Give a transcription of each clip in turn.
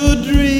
never dreamed that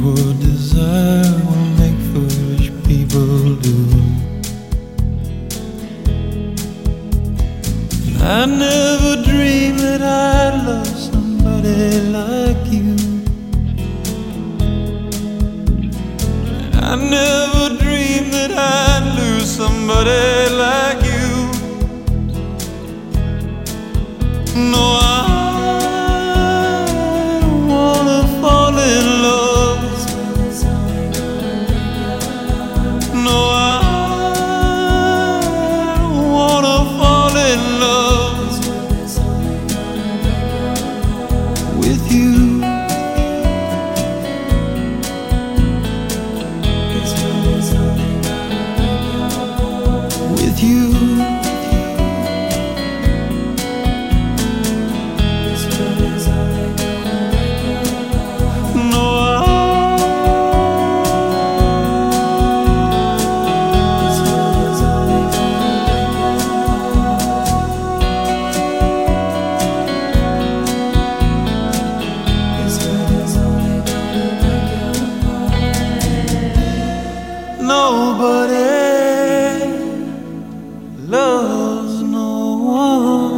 Desire will make foolish people do. I never dreamed that I'd love somebody like you. I never dreamed that I'd lose somebody knows no one.